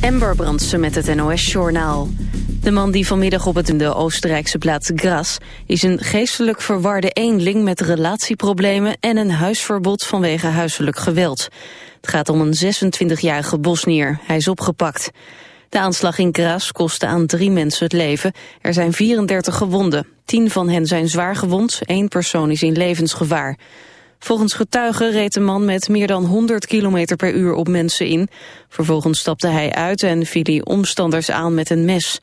Amber Brandsen met het NOS-journaal. De man die vanmiddag op het in de Oostenrijkse plaats Gras... is een geestelijk verwarde eenling met relatieproblemen... en een huisverbod vanwege huiselijk geweld. Het gaat om een 26-jarige Bosnier. Hij is opgepakt. De aanslag in Gras kostte aan drie mensen het leven. Er zijn 34 gewonden. Tien van hen zijn zwaar gewond. Eén persoon is in levensgevaar. Volgens getuigen reed de man met meer dan 100 km per uur op mensen in. Vervolgens stapte hij uit en viel hij omstanders aan met een mes.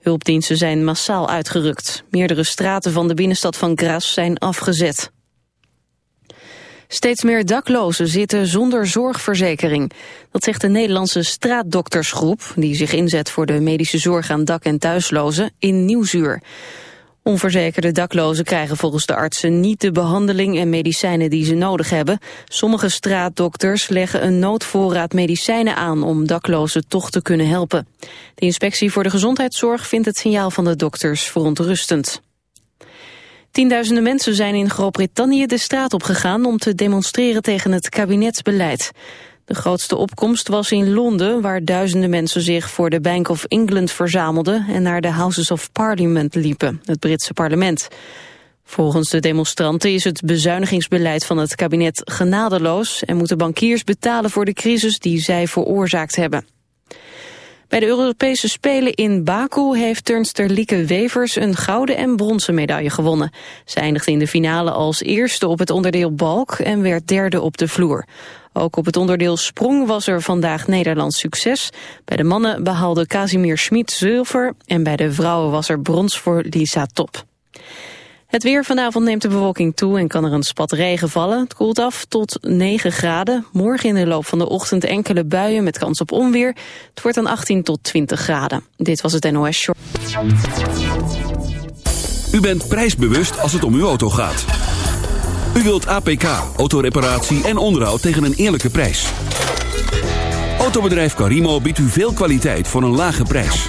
Hulpdiensten zijn massaal uitgerukt. Meerdere straten van de binnenstad van Gras zijn afgezet. Steeds meer daklozen zitten zonder zorgverzekering. Dat zegt de Nederlandse straatdoktersgroep... die zich inzet voor de medische zorg aan dak- en thuislozen in Nieuwzuur. Onverzekerde daklozen krijgen volgens de artsen niet de behandeling en medicijnen die ze nodig hebben. Sommige straatdokters leggen een noodvoorraad medicijnen aan om daklozen toch te kunnen helpen. De inspectie voor de gezondheidszorg vindt het signaal van de dokters verontrustend. Tienduizenden mensen zijn in Groot-Brittannië de straat opgegaan om te demonstreren tegen het kabinetsbeleid. De grootste opkomst was in Londen, waar duizenden mensen zich voor de Bank of England verzamelden en naar de Houses of Parliament liepen, het Britse parlement. Volgens de demonstranten is het bezuinigingsbeleid van het kabinet genadeloos en moeten bankiers betalen voor de crisis die zij veroorzaakt hebben. Bij de Europese Spelen in Baku heeft turnster Lieke Wevers een gouden en bronzen medaille gewonnen. Ze eindigde in de finale als eerste op het onderdeel balk en werd derde op de vloer. Ook op het onderdeel sprong was er vandaag Nederlands succes. Bij de mannen behaalde Casimir Schmid zilver en bij de vrouwen was er brons voor Lisa Top. Het weer vanavond neemt de bewolking toe en kan er een spat regen vallen. Het koelt af tot 9 graden. Morgen in de loop van de ochtend enkele buien met kans op onweer. Het wordt dan 18 tot 20 graden. Dit was het NOS Short. U bent prijsbewust als het om uw auto gaat. U wilt APK, autoreparatie en onderhoud tegen een eerlijke prijs. Autobedrijf Carimo biedt u veel kwaliteit voor een lage prijs.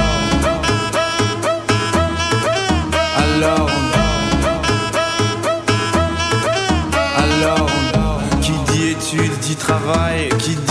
études dit travail Qui dit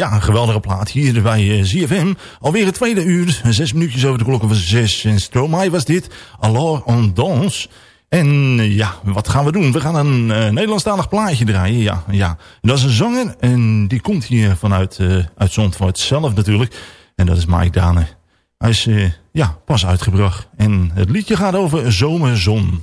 Ja, een geweldige plaat hier bij eh, ZFM. Alweer het tweede uur, zes minuutjes over de klokken van zes. En Stromae was dit, Alors on danse. En eh, ja, wat gaan we doen? We gaan een uh, Nederlandstalig plaatje draaien. Ja, ja. Dat is een zanger en die komt hier vanuit uh, uit Zandvoort zelf natuurlijk. En dat is Mike Dane. Hij is ja, pas uitgebracht. En het liedje gaat over zomerzon.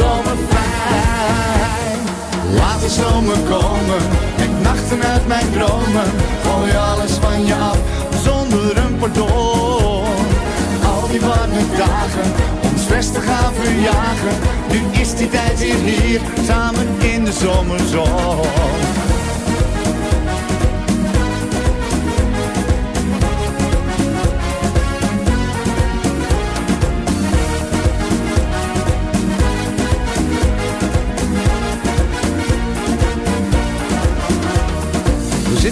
Zomer fijn. Laat de zomer komen, met nachten uit mijn dromen. Gooi alles van je af, zonder een pardon. Al die warme dagen, om stress te gaan verjagen. Nu is die tijd weer hier, samen in de zomerzon.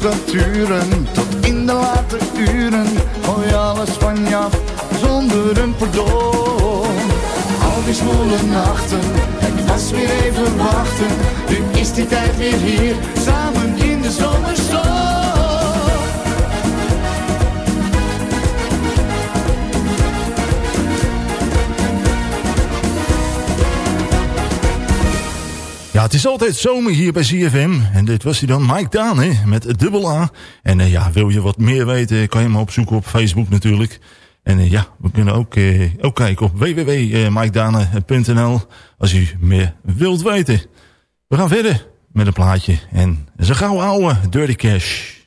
Tot in de late uren. Gooi alles van je af zonder een pardon. Al die zwoele nachten, het was weer even wachten. Nu is die tijd weer hier, samen in de zomerzon. Ja, het is altijd zomer hier bij CFM. En dit was hij dan, Mike Dane, met dubbel A. En uh, ja, wil je wat meer weten, kan je hem opzoeken op Facebook natuurlijk. En uh, ja, we kunnen ook, uh, ook kijken op www.mikedane.nl als u meer wilt weten. We gaan verder met een plaatje. En ze gauw ouwe Dirty Cash.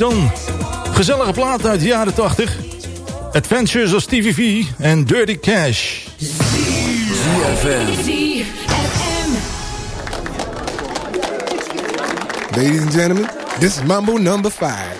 dan? Gezellige plaat uit de jaren 80. Adventures of Stevie V en Dirty Cash. ZFM. Ladies and gentlemen, this is Mambo number 5.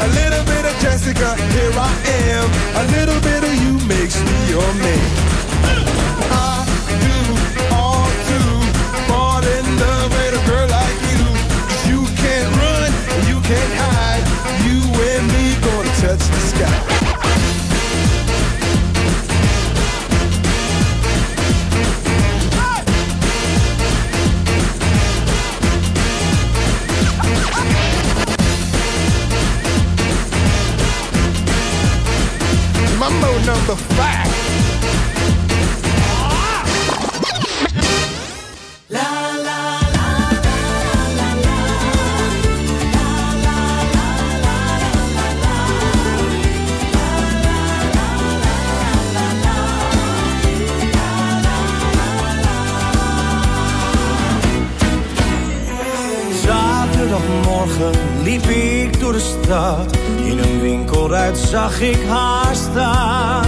A little bit of Jessica, here I am. A little bit of you makes me your man. I do in love with a girl like you can't run, you can't hide. You and me gonna touch the sky. Mambo number five. Zaterdagmorgen liep ik In een winkelruit zag ik haar staan.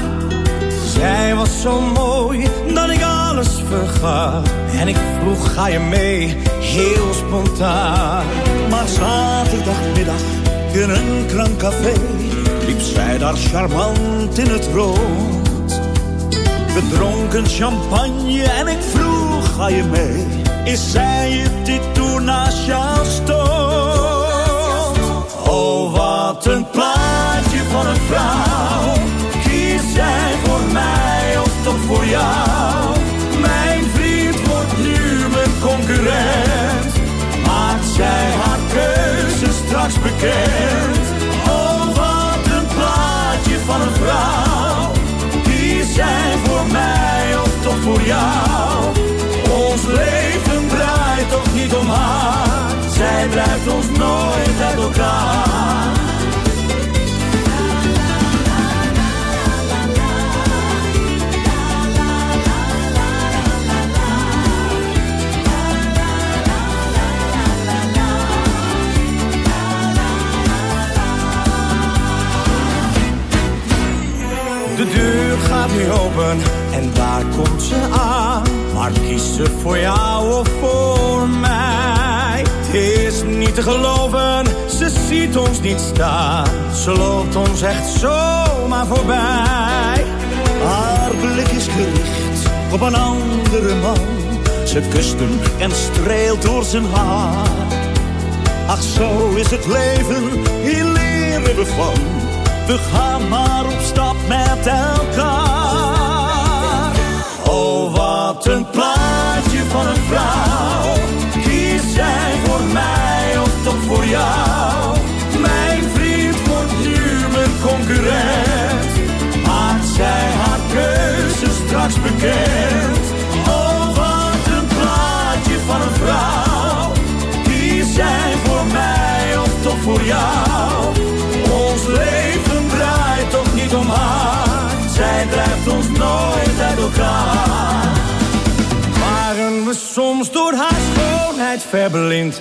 Zij was zo mooi dat ik alles vergat. En ik vroeg, ga je mee? Heel spontaan. Maar zaterdagmiddag in een krankcafé liep zij daar charmant in het rood. We dronken champagne en ik vroeg, ga je mee? Is zij het die toen naast bekend? Oh, wat een plaatje van een vrouw. Kies zij voor mij of toch voor jou? Ons leven draait toch niet om haar. Zij blijft ons nooit uit elkaar. Gaat open en daar komt ze aan. Maar kiest ze voor jou of voor mij? Het is niet te geloven, ze ziet ons niet staan. Ze loopt ons echt zomaar voorbij. Haar blik is gericht op een andere man. Ze kust hem en streelt door zijn haar. Ach, zo is het leven, hier leren we. We gaan maar op stap met elkaar. Oh, wat een plaatje van een vrouw. Kies jij voor mij of toch voor jou? Mijn vriend wordt nu mijn concurrent. Maakt zij haar keuze straks bekend? Oh, wat een plaatje van een vrouw. Kies jij voor mij of toch voor jou? Ons leven draait toch niet om haar. Zij drijft ons Waren we soms door haar schoonheid verblind?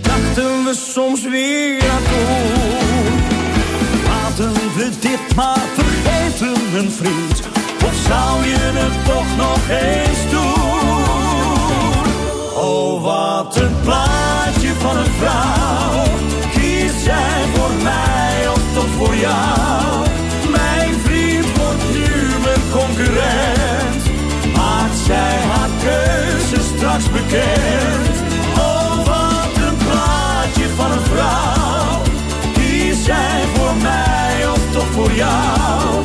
Dachten we soms weer aan toen? Laten we dit maar vergeten, mijn vriend. Of zou je het toch nog eens doen? Oh, wat een plaatje van een vrouw. Kies jij voor mij of toch voor jou? Mijn vriend wordt nu mijn concurrent. Zij haar keuze straks bekend? Oh, wat een plaatje van een vrouw. Kies jij voor mij of toch voor jou?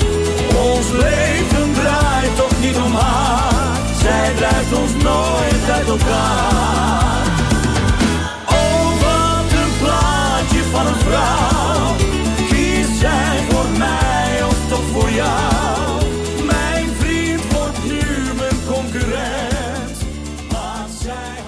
Ons leven draait toch niet om haar. Zij drijft ons nooit uit elkaar. Oh, wat een plaatje van een vrouw.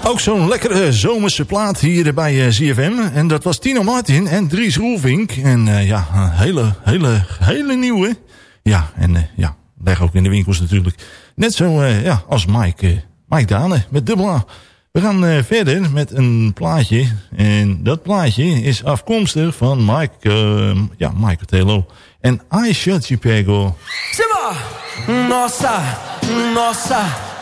Ook zo'n lekkere zomerse plaat hier bij eh, ZFM. En dat was Tino Martin en Dries Roelvink. En eh, ja, een hele, hele, hele nieuwe. Ja, en eh, ja, leg ook in de winkels natuurlijk. Net zo eh, ja, als Mike, eh, Mike Dane met dubbel A. We gaan eh, verder met een plaatje. En dat plaatje is afkomstig van Mike, eh, ja, Mike Tello. En I Shut. Simba! Nossa, nossa,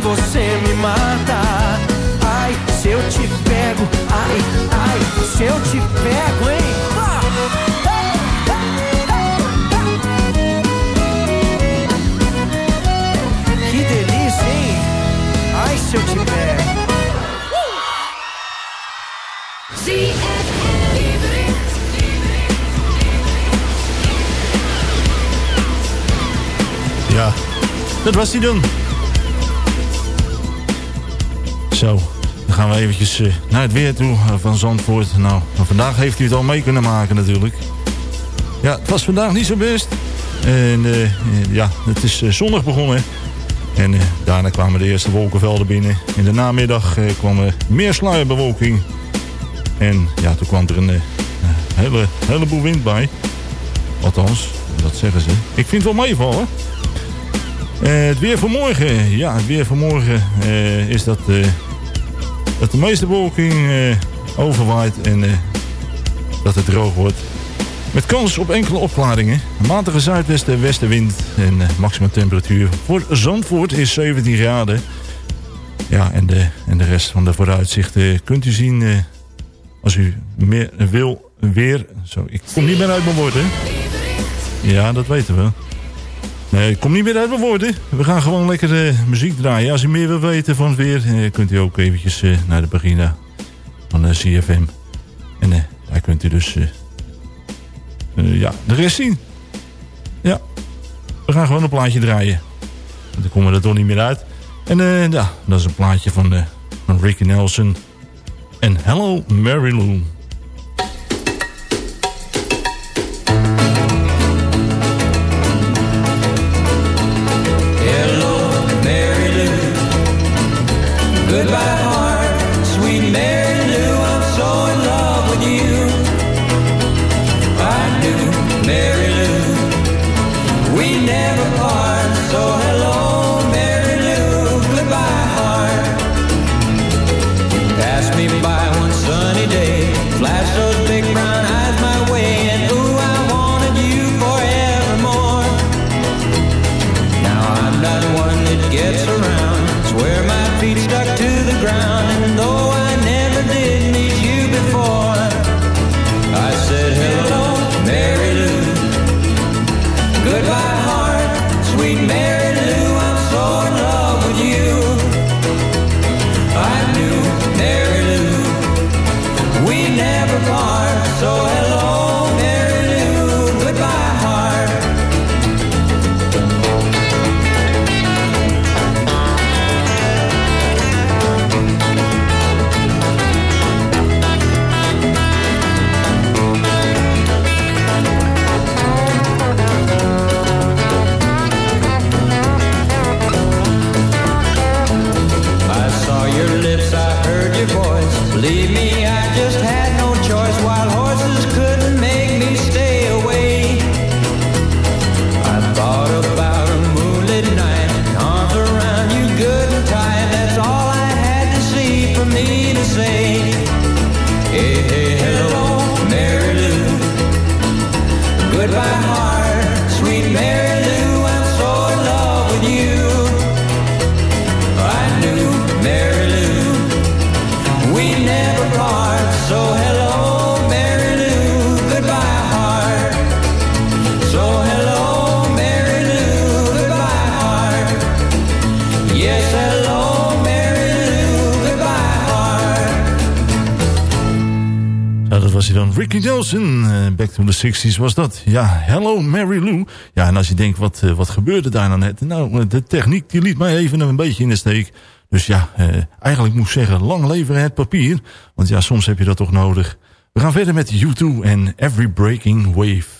você me mata. Ai, se eu te pego, ai, ai, se eu te pego, hein? Que delícia, hein? Ai, se eu te pego. Uh! Ja, dat was hij dan. Zo, dan gaan we eventjes uh, naar het weer toe uh, van Zandvoort. Nou, vandaag heeft u het al mee kunnen maken natuurlijk. Ja, het was vandaag niet zo best. En uh, ja, het is zonnig begonnen. En daarna kwamen de eerste wolkenvelden binnen. In de namiddag kwam er meer sluierbewolking. En ja, toen kwam er een hele, heleboel wind bij. Althans, dat zeggen ze. Ik vind het wel meevallen. Uh, het weer voor morgen. Ja, het weer voor morgen uh, is dat, uh, dat de meeste wolking overwaait en dat het droog wordt. Met kans op enkele opklaringen. Matige zuidwesten en westenwind. En maximum temperatuur voor Zandvoort is 17 graden. Ja, en de, en de rest van de vooruitzichten kunt u zien als u meer wil weer... Zo, ik kom niet meer uit mijn woorden. Ja, dat weten we. Nee, kom niet meer uit mijn woorden. We gaan gewoon lekker uh, muziek draaien. Als u meer wil weten van het weer, uh, kunt u ook eventjes uh, naar de pagina van CFM. En daar kunt u dus ja, de rest zien. Ja, we gaan gewoon een plaatje draaien. Dan komen we er toch niet meer uit. En ja, dat is een plaatje van, van Ricky Nelson. En Hello Mary Lou. Ricky Nelson, uh, Back to the 60s was dat. Ja, Hello Mary Lou. Ja, en als je denkt, wat, uh, wat gebeurde daar nou net? Nou, de techniek die liet mij even een beetje in de steek. Dus ja, uh, eigenlijk moet ik zeggen, lang leven het papier. Want ja, soms heb je dat toch nodig. We gaan verder met U2 en Every Breaking Wave.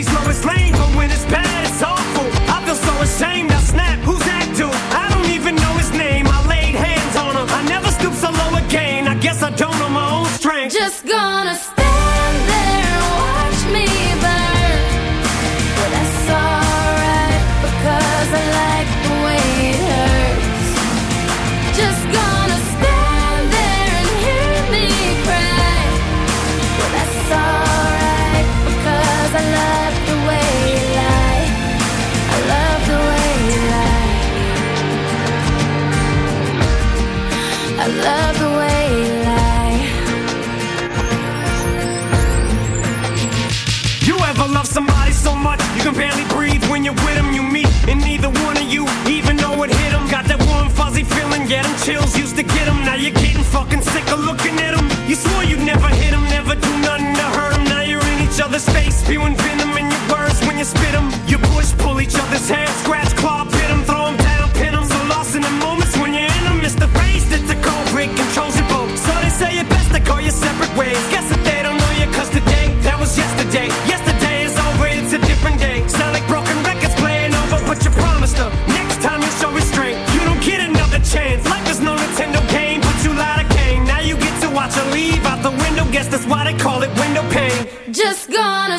She's Lois Lane. get them chills, used to get them. Now you're getting fucking sick of looking at them. You swore you'd never hit them, never do nothing to hurt them. Now you're in each other's face, spewing venom in your words when you spit them. You push, pull each other's hair, scratch, claw, pit them, throw them down, pin them. So lost in the moments when you're in them, it's the phrase that the culprit controls your boat. So they say it best to call you separate ways. Guess that's why they call it window pane. Just gonna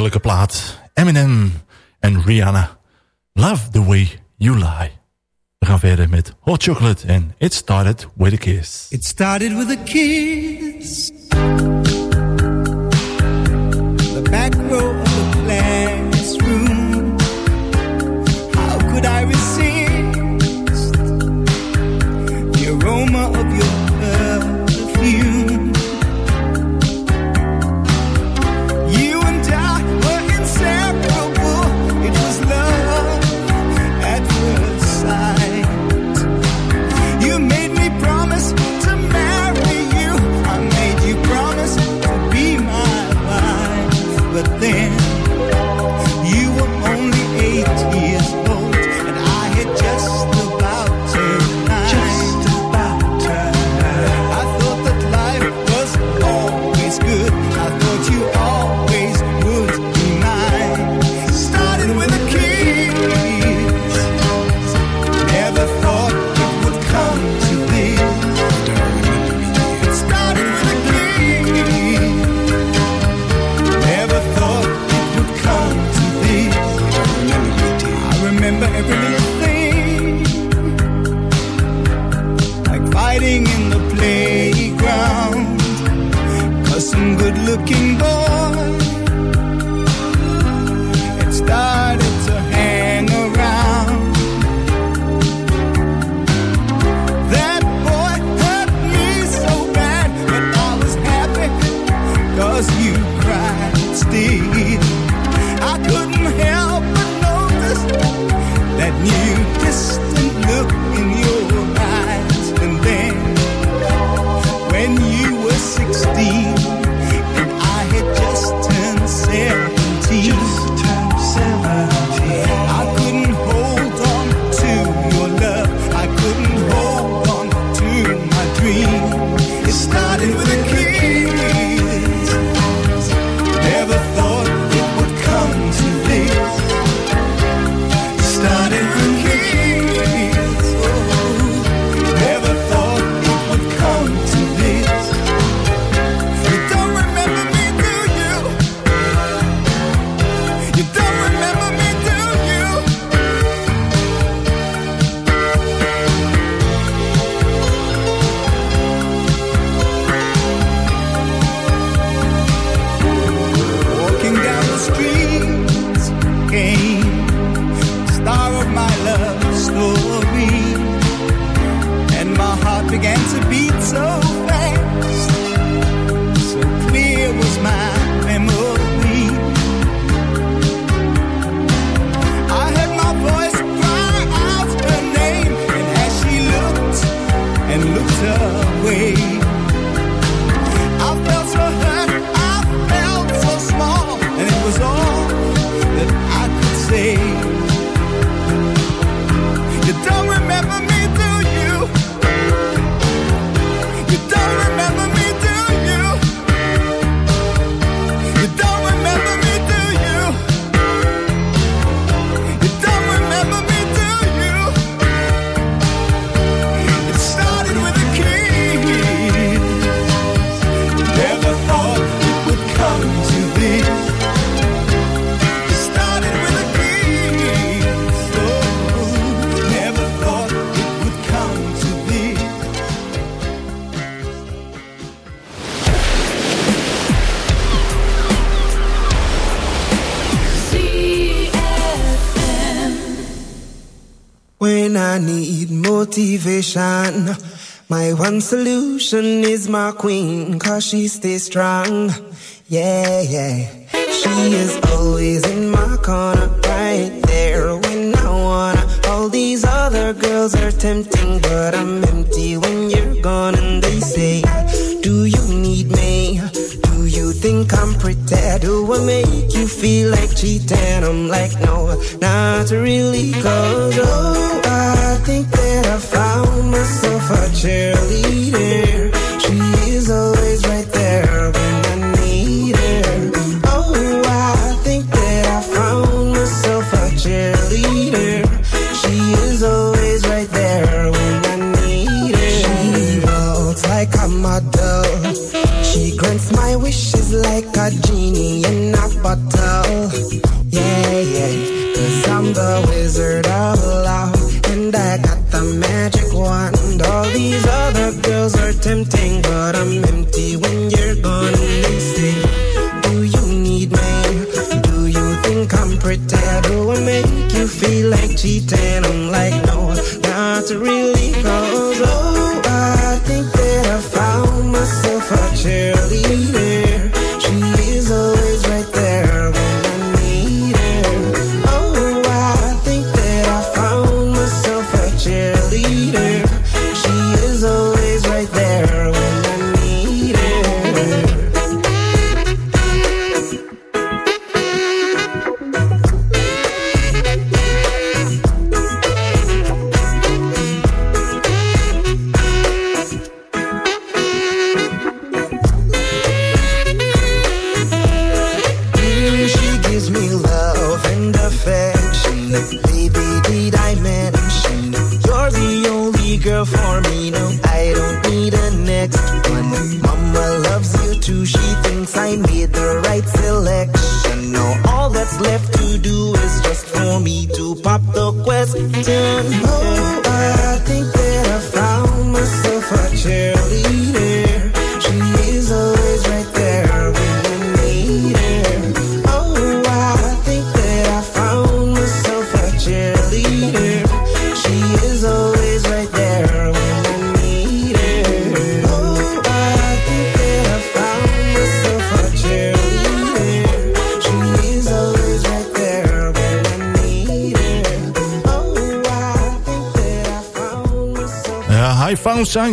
heerlijke plaat. Eminem en Rihanna. Love the way you lie. We gaan verder met Hot Chocolate en It Started With A Kiss. It started with a kiss. The distant look in your motivation. My one solution is my queen, cause she stays strong. Yeah, yeah. She is always in my corner, right there when I wanna. All these other girls are tempting, but I'm empty when you're gone, and they say, pretend. Do I make you feel like cheating? I'm like, no, not really. Cause, oh, I think that I found myself a cheerleader.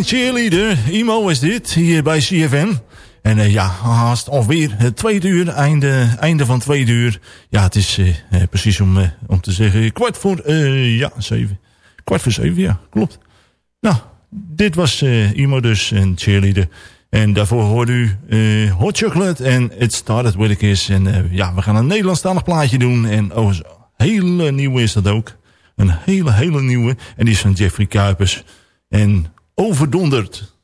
Cheerleader. Imo is dit, hier bij CFM. En eh, ja, haast alweer het tweede uur, einde, einde van tweede uur. Ja, het is eh, eh, precies om, om te zeggen kwart voor, ja, zeven. Kwart voor zeven, ja, klopt. Nou, dit was Imo dus, een cheerleader. En daarvoor hoorde u Hot Chocolate en It Started With A Is En ja, we gaan een Nederlandstalig plaatje doen. En oh, een hele nieuwe is dat ook. Een hele, hele nieuwe. En die is van Jeffrey Kuipers. En overdonderd.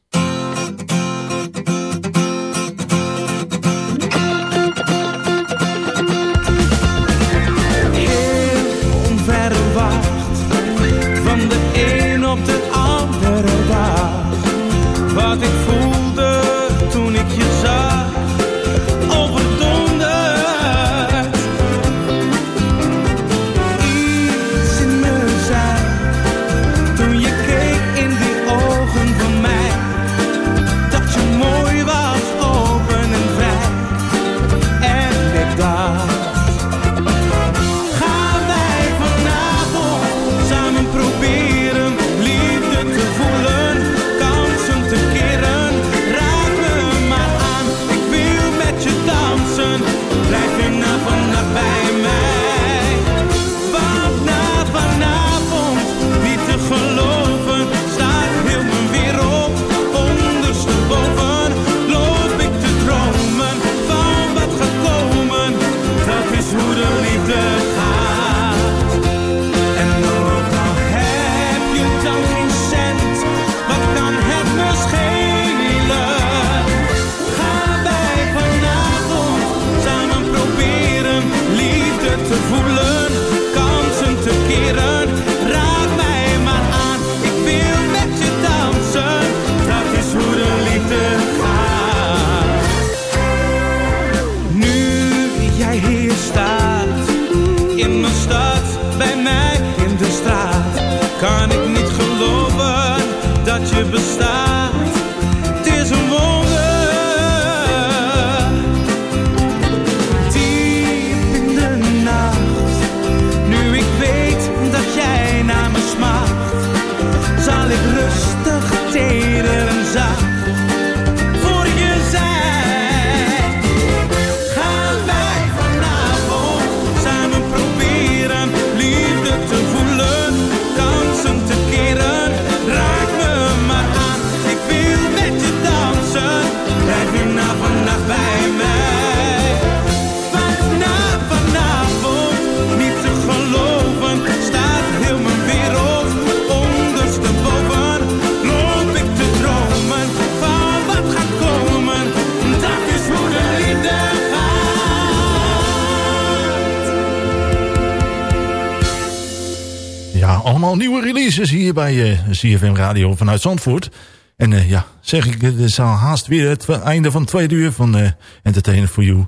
Hier bij uh, CFM Radio vanuit Zandvoort. En uh, ja, zeg ik, het is haast weer het einde van tweede uur van uh, Entertainment for You.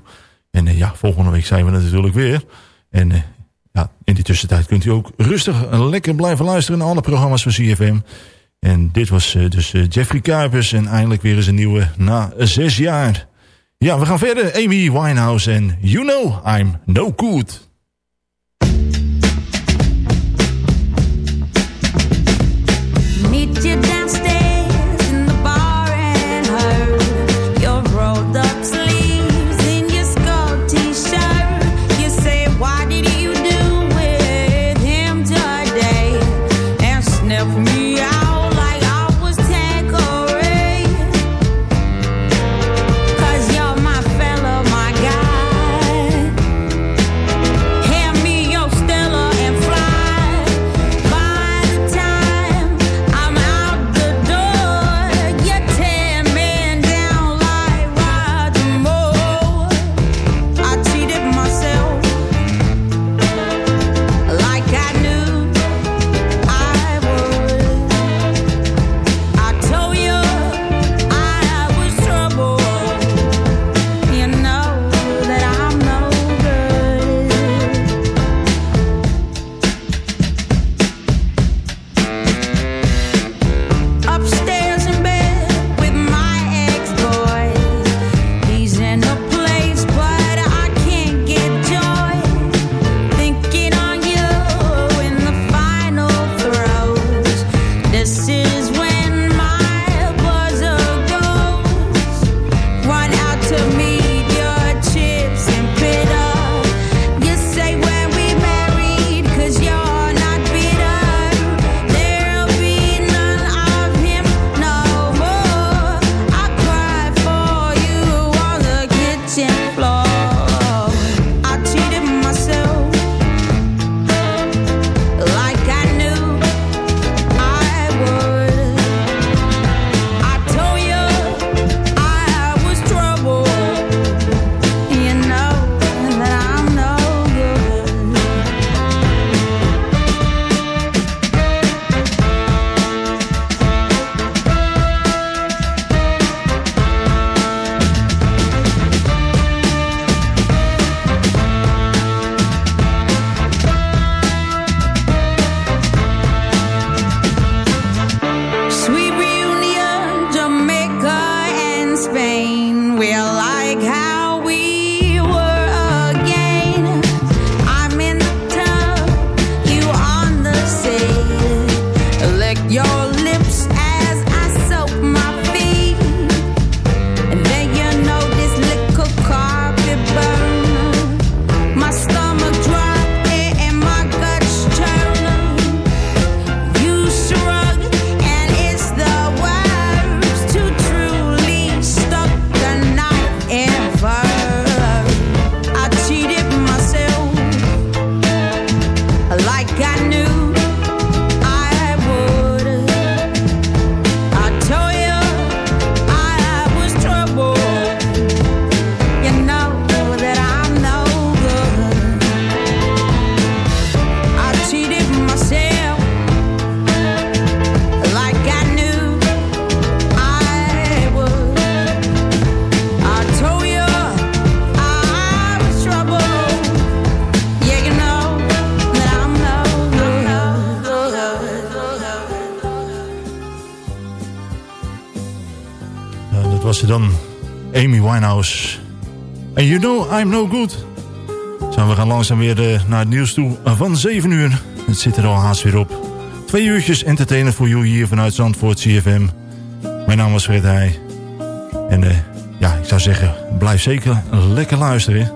En ja, volgende week zijn we er natuurlijk weer. En ja, in die tussentijd kunt u ook rustig lekker blijven luisteren naar alle programma's van CFM. En dit was dus Jeffrey Kuipers en eindelijk weer eens een nieuwe na zes jaar. Ja, we gaan verder. Amy Winehouse en You Know I'm No Good. Langzaam weer uh, naar het nieuws toe van 7 uur. Het zit er al haast weer op. Twee uurtjes entertainen voor jullie hier vanuit Zandvoort CFM. Mijn naam was Fred Heij. En uh, ja, ik zou zeggen, blijf zeker lekker luisteren.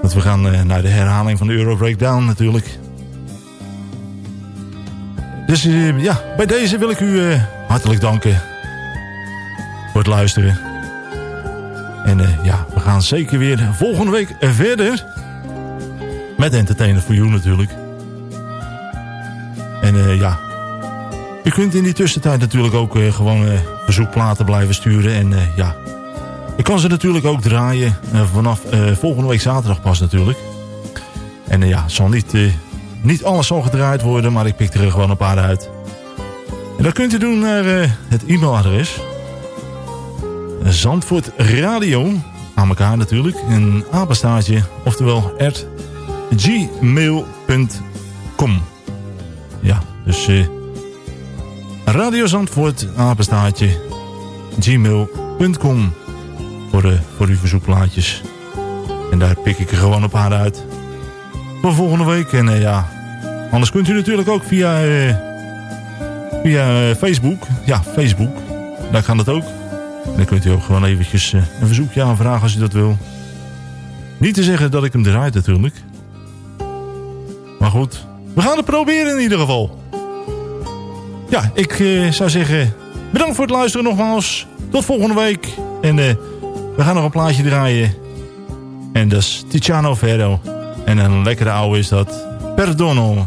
Want we gaan uh, naar de herhaling van de Euro Breakdown natuurlijk. Dus ja, bij deze wil ik u hartelijk danken voor het luisteren. En ja, we gaan zeker weer volgende week verder. Met Entertainer for You natuurlijk. En uh, ja, u kunt in die tussentijd natuurlijk ook uh, gewoon verzoekplaten blijven sturen. En ja, ik kan ze natuurlijk ook draaien vanaf volgende week zaterdag pas natuurlijk. En ja, zal niet niet alles zal gedraaid worden, maar ik pik er gewoon een paar uit. En dat kunt u doen naar eh, het e-mailadres. Zandvoort Radio, aan elkaar natuurlijk, een apenstaartje, oftewel at gmail.com. Ja, dus uh, Radio Zandvoort, apenstaartje, gmail.com voor, uh, voor uw verzoekplaatjes. En daar pik ik er gewoon een paar uit. Voor volgende week. En uh, ja, anders kunt u natuurlijk ook via, via Facebook. Ja, Facebook. Daar kan het ook. Dan kunt u ook gewoon eventjes een verzoekje aanvragen als u dat wil. Niet te zeggen dat ik hem draait natuurlijk. Maar goed, we gaan het proberen in ieder geval. Ja, ik uh, zou zeggen... Bedankt voor het luisteren nogmaals. Tot volgende week. En uh, we gaan nog een plaatje draaien. En dat is Tiziano Ferro. En een lekkere oude is dat. Perdono.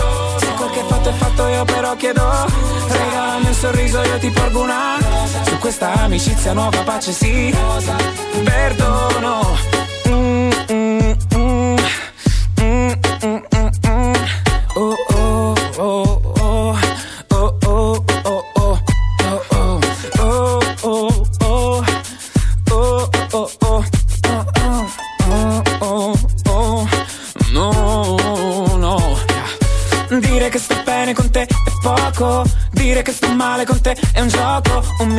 quel fatto è fatto io però chiedo. Regalami un sorriso io ti porgo una. Su questa amicizia nuova pace sì. Perdono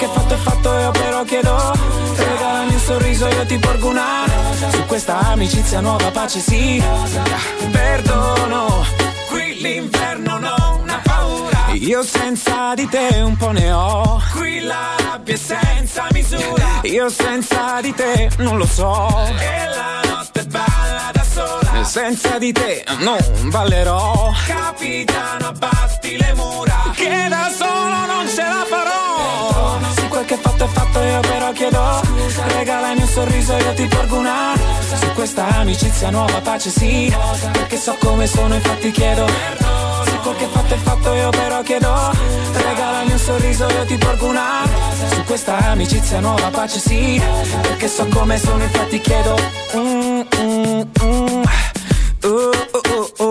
che fatto è fatto io però chiedo. Regalami un sorriso io ti porgo una Rosa. Su questa amicizia nuova pace sì. Perdono Qui l'inverno non ha paura. Io senza di te un po' ne ho. Qui la rabbia è senza misura. Io senza di te non lo so. E la notte balla da sola. Senza di te non ballerò. Capitano abbatti le mura Scusa Regalami un sorriso io ti porgo una. Su questa amicizia nuova pace sì. Perché so come sono infatti chiedo Se quel che fatto è fatto io però chiedo Regalami un sorriso io ti porgo una Su questa amicizia nuova pace sì Perché so come sono infatti chiedo mm, mm, mm. Oh, oh, oh,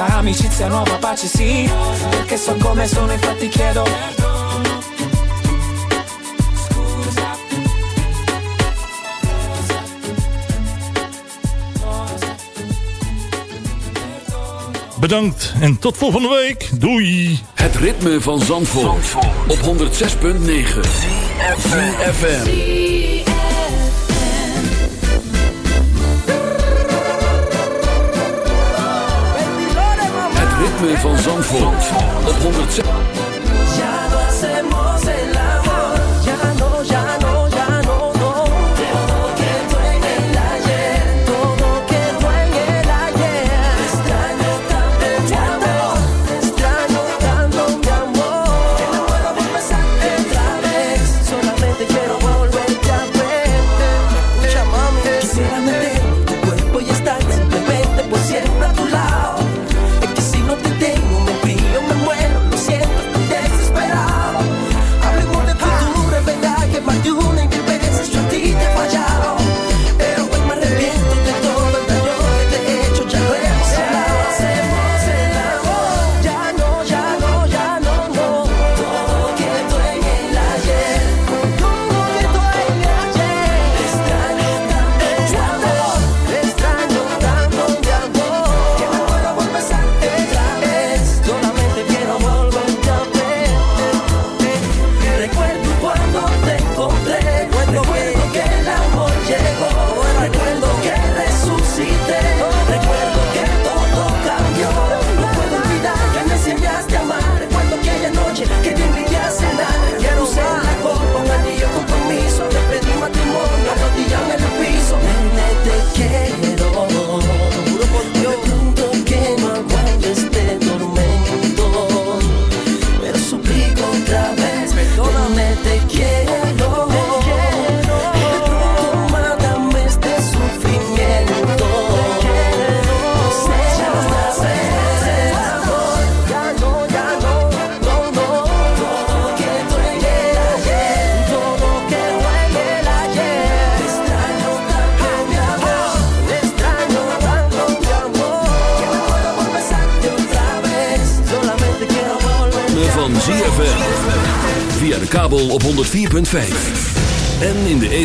questa amicizia nuova pace sì Perché so come sono infatti chiedo Bedankt en tot volgende week. Doei. Het ritme van Zandvoort, Zandvoort. op 106.9. FM. van Zandvoort op 106.